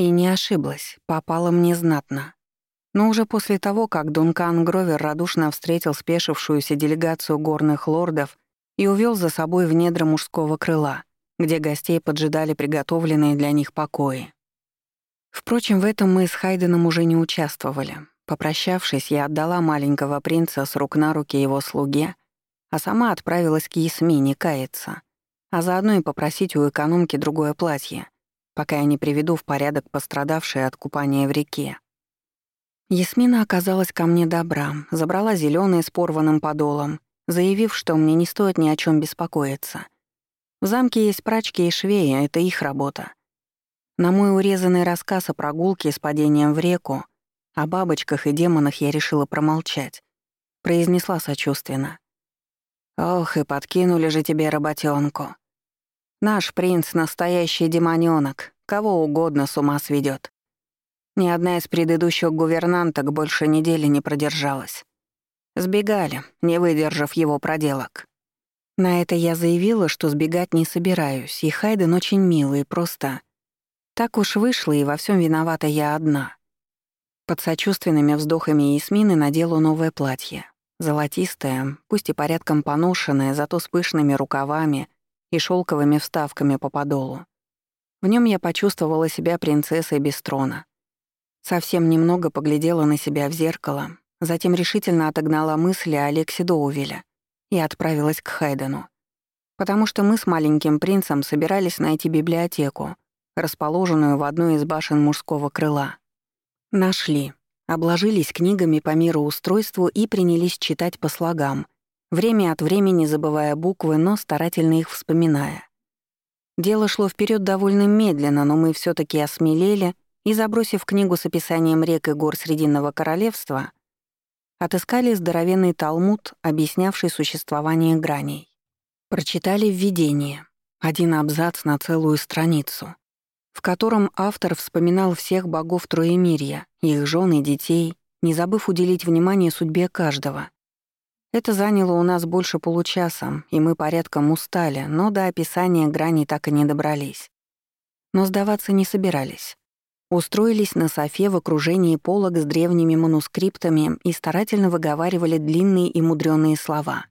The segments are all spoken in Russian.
И не ошиблась, попала мне знатно. Но уже после того, как Дункан Гровер радушно встретил спешившуюся делегацию горных лордов и увел за собой в недра мужского крыла, где гостей поджидали приготовленные для них покои. Впрочем, в этом мы с Хайденом уже не участвовали. Попрощавшись, я отдала маленького принца с рук на руки его слуге, а сама отправилась к Ясмине каяться, а заодно и попросить у экономки другое платье, пока я не приведу в порядок пострадавшее от купания в реке. Ясмина оказалась ко мне добра, забрала зелёный с порванным подолом, заявив, что мне не стоит ни о чем беспокоиться. В замке есть прачки и швеи, это их работа. На мой урезанный рассказ о прогулке с падением в реку, о бабочках и демонах я решила промолчать. Произнесла сочувственно. «Ох, и подкинули же тебе работёнку. Наш принц — настоящий демонёнок, кого угодно с ума сведёт. Ни одна из предыдущих гувернанток больше недели не продержалась. Сбегали, не выдержав его проделок. На это я заявила, что сбегать не собираюсь, и Хайден очень милый, просто... Так уж вышло, и во всем виновата я одна. Под сочувственными вздохами Ясмины надела новое платье. Золотистое, пусть и порядком поношенное, зато с пышными рукавами — и шелковыми вставками по подолу. В нем я почувствовала себя принцессой без трона. Совсем немного поглядела на себя в зеркало, затем решительно отогнала мысли о Алексе Доувеля и отправилась к Хайдену. Потому что мы с маленьким принцем собирались найти библиотеку, расположенную в одной из башен мужского крыла. Нашли, обложились книгами по мироустройству и принялись читать по слогам, время от времени забывая буквы, но старательно их вспоминая. Дело шло вперед довольно медленно, но мы все таки осмелели и, забросив книгу с описанием рек и гор Срединного Королевства, отыскали здоровенный талмуд, объяснявший существование граней. Прочитали введение, один абзац на целую страницу, в котором автор вспоминал всех богов Троемирья, их жен и детей, не забыв уделить внимание судьбе каждого, это заняло у нас больше получаса, и мы порядком устали, но до описания грани так и не добрались. Но сдаваться не собирались. Устроились на софе в окружении полок с древними манускриптами и старательно выговаривали длинные и мудрёные слова.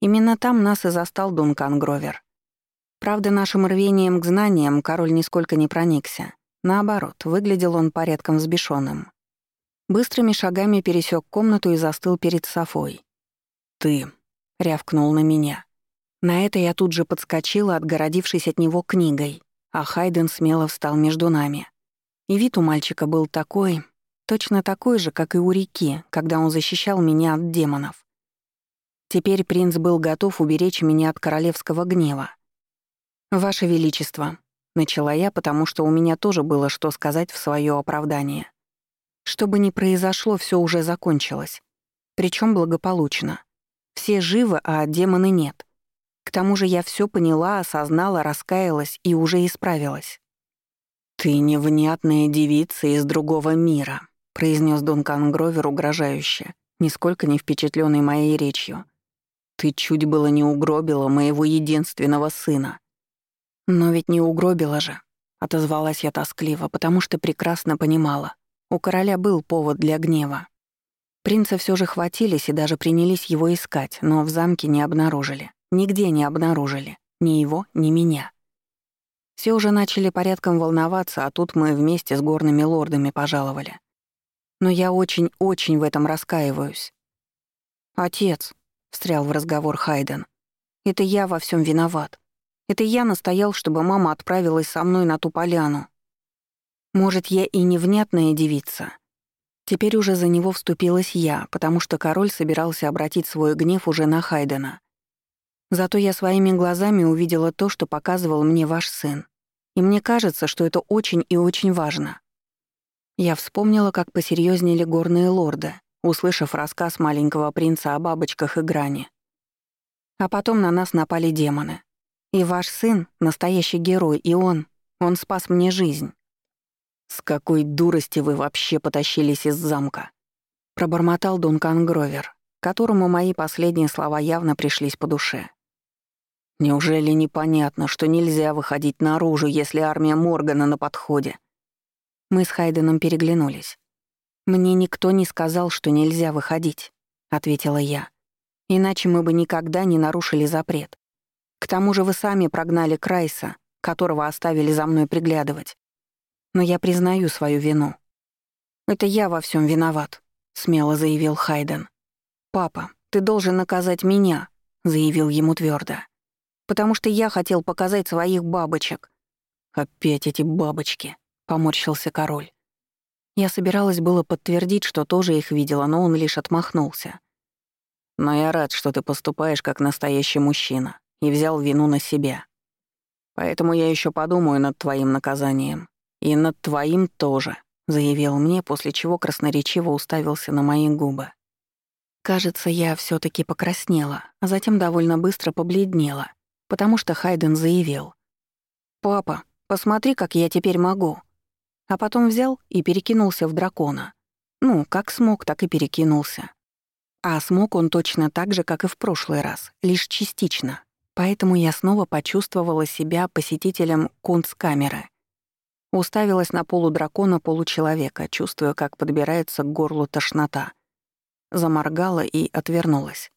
Именно там нас и застал Дункан Гровер. Правда, нашим рвением к знаниям король нисколько не проникся. Наоборот, выглядел он порядком взбешенным. Быстрыми шагами пересек комнату и застыл перед Софой ты!» — рявкнул на меня. На это я тут же подскочила, отгородившись от него книгой, а Хайден смело встал между нами. И вид у мальчика был такой, точно такой же, как и у реки, когда он защищал меня от демонов. Теперь принц был готов уберечь меня от королевского гнева. «Ваше Величество», — начала я, потому что у меня тоже было что сказать в свое оправдание. Что бы ни произошло, все уже закончилось. Причем благополучно. Все живы, а демоны нет. К тому же я все поняла, осознала, раскаялась и уже исправилась. «Ты невнятная девица из другого мира», — произнес Дункан Гровер угрожающе, нисколько не впечатленный моей речью. «Ты чуть было не угробила моего единственного сына». «Но ведь не угробила же», — отозвалась я тоскливо, потому что прекрасно понимала. У короля был повод для гнева. Принца все же хватились и даже принялись его искать, но в замке не обнаружили. Нигде не обнаружили. Ни его, ни меня. Все уже начали порядком волноваться, а тут мы вместе с горными лордами пожаловали. Но я очень-очень в этом раскаиваюсь. «Отец», — встрял в разговор Хайден, — «это я во всем виноват. Это я настоял, чтобы мама отправилась со мной на ту поляну. Может, я и невнятная девица, Теперь уже за него вступилась я, потому что король собирался обратить свой гнев уже на Хайдена. Зато я своими глазами увидела то, что показывал мне ваш сын. И мне кажется, что это очень и очень важно. Я вспомнила, как посерьезнели горные лорды, услышав рассказ маленького принца о бабочках и грани. А потом на нас напали демоны. И ваш сын — настоящий герой, и он, он спас мне жизнь. «С какой дурости вы вообще потащились из замка?» Пробормотал Дункан Гровер, которому мои последние слова явно пришлись по душе. «Неужели непонятно, что нельзя выходить наружу, если армия Моргана на подходе?» Мы с Хайденом переглянулись. «Мне никто не сказал, что нельзя выходить», — ответила я. «Иначе мы бы никогда не нарушили запрет. К тому же вы сами прогнали Крайса, которого оставили за мной приглядывать. Но я признаю свою вину. Это я во всем виноват, смело заявил Хайден. Папа, ты должен наказать меня, заявил ему твердо. Потому что я хотел показать своих бабочек. Опять эти бабочки, поморщился король. Я собиралась было подтвердить, что тоже их видела, но он лишь отмахнулся. «Но я рад, что ты поступаешь как настоящий мужчина и взял вину на себя. Поэтому я еще подумаю над твоим наказанием. И над твоим тоже», — заявил мне, после чего красноречиво уставился на мои губы. Кажется, я все таки покраснела, а затем довольно быстро побледнела, потому что Хайден заявил. «Папа, посмотри, как я теперь могу». А потом взял и перекинулся в дракона. Ну, как смог, так и перекинулся. А смог он точно так же, как и в прошлый раз, лишь частично. Поэтому я снова почувствовала себя посетителем кунсткамеры. Уставилась на полудракона получеловека, чувствуя, как подбирается к горлу тошнота. Заморгала и отвернулась.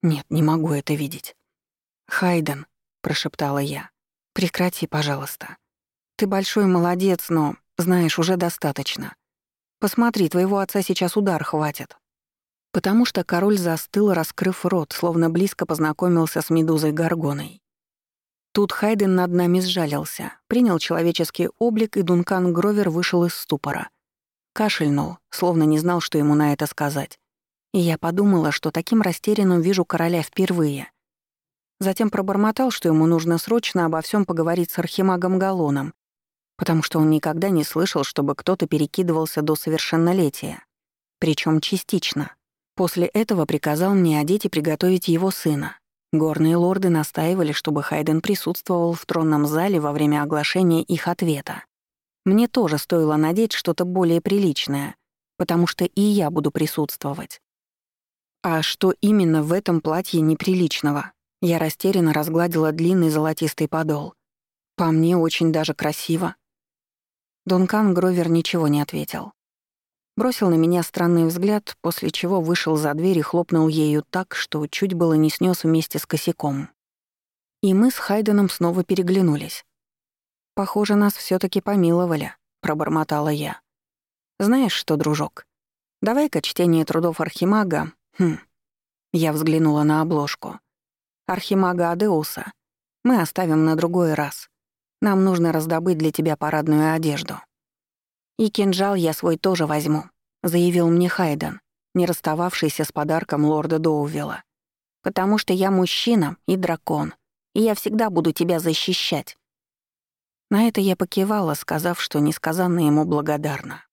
«Нет, не могу это видеть». «Хайден», — прошептала я, — «прекрати, пожалуйста. Ты большой молодец, но, знаешь, уже достаточно. Посмотри, твоего отца сейчас удар хватит». Потому что король застыл, раскрыв рот, словно близко познакомился с медузой Гаргоной. Тут Хайден над нами сжалился, принял человеческий облик, и Дункан Гровер вышел из ступора. Кашельнул, словно не знал, что ему на это сказать. И я подумала, что таким растерянным вижу короля впервые. Затем пробормотал, что ему нужно срочно обо всем поговорить с архимагом Галоном, потому что он никогда не слышал, чтобы кто-то перекидывался до совершеннолетия. Причем частично. После этого приказал мне одеть и приготовить его сына. Горные лорды настаивали, чтобы Хайден присутствовал в тронном зале во время оглашения их ответа. Мне тоже стоило надеть что-то более приличное, потому что и я буду присутствовать. А что именно в этом платье неприличного? Я растерянно разгладила длинный золотистый подол. По мне очень даже красиво. Дункан Гровер ничего не ответил. Бросил на меня странный взгляд, после чего вышел за дверь и хлопнул ею так, что чуть было не снес вместе с косяком. И мы с Хайденом снова переглянулись. «Похоже, нас все таки помиловали», — пробормотала я. «Знаешь что, дружок, давай-ка чтение трудов Архимага... Хм...» Я взглянула на обложку. «Архимага Адеуса мы оставим на другой раз. Нам нужно раздобыть для тебя парадную одежду». «И кинжал я свой тоже возьму», — заявил мне Хайден, не расстававшийся с подарком лорда Доувилла. «Потому что я мужчина и дракон, и я всегда буду тебя защищать». На это я покивала, сказав, что несказанно ему благодарна.